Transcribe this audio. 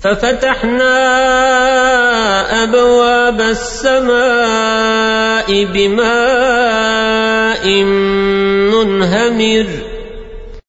ففتحنا أبواب السماء بماء منهمر.